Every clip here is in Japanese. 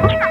Yeah.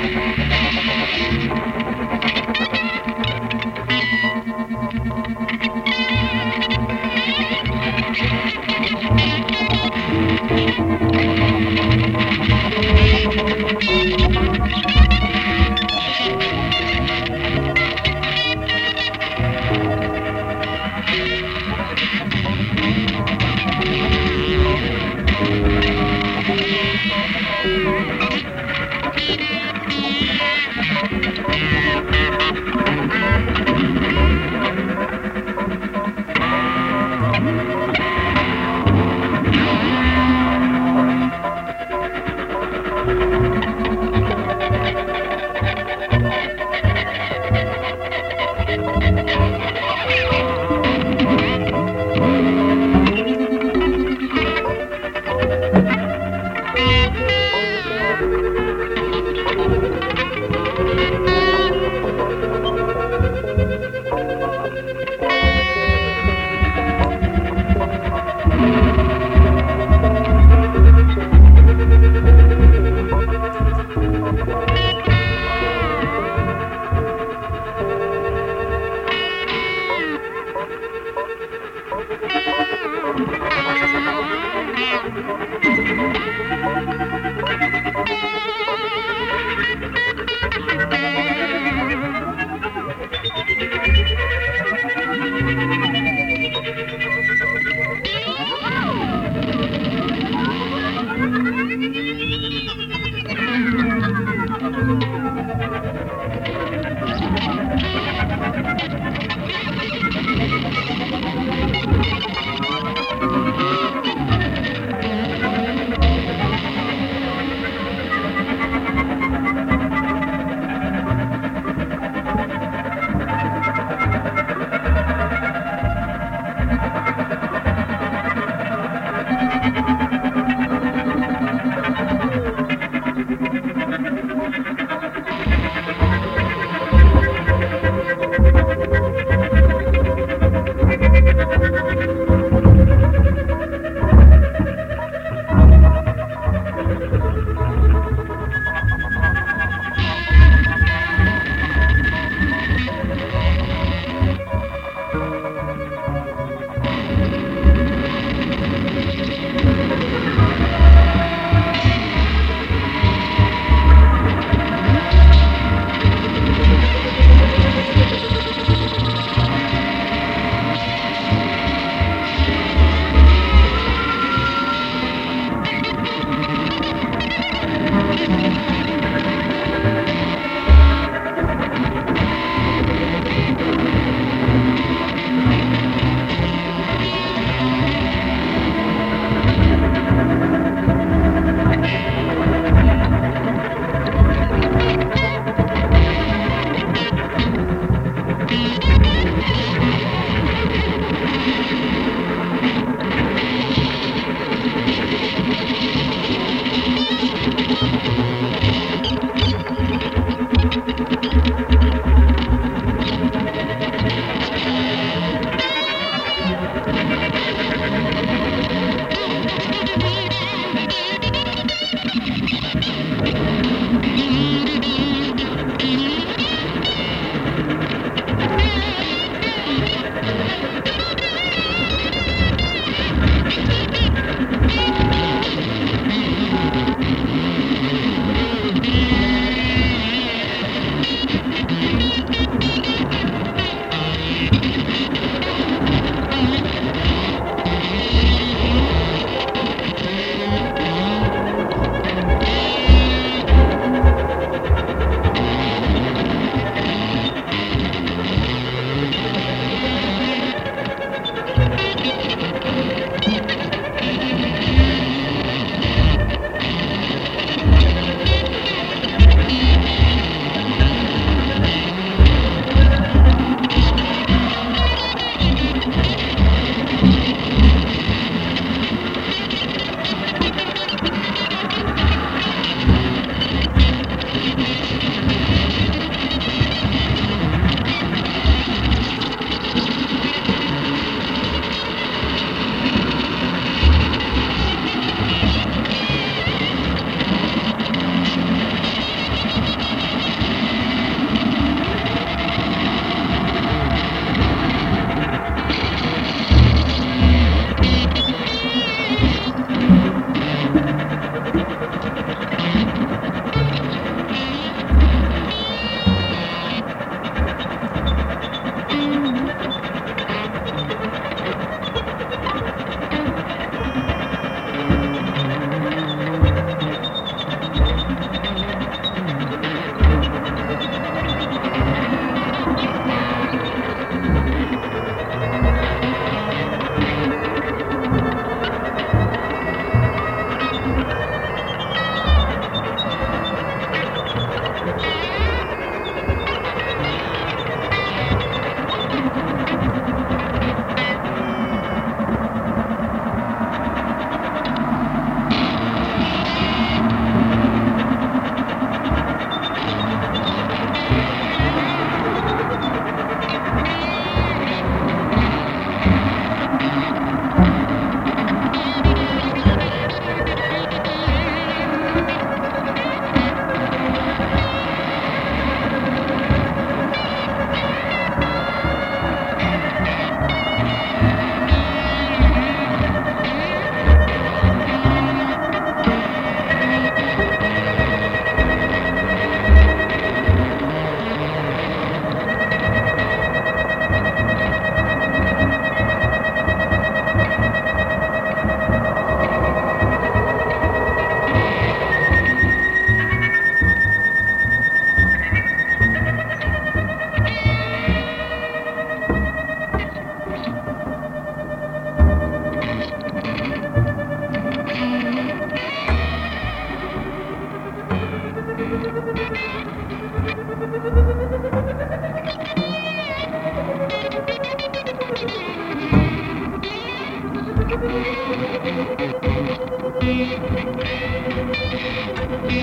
す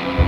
ごい!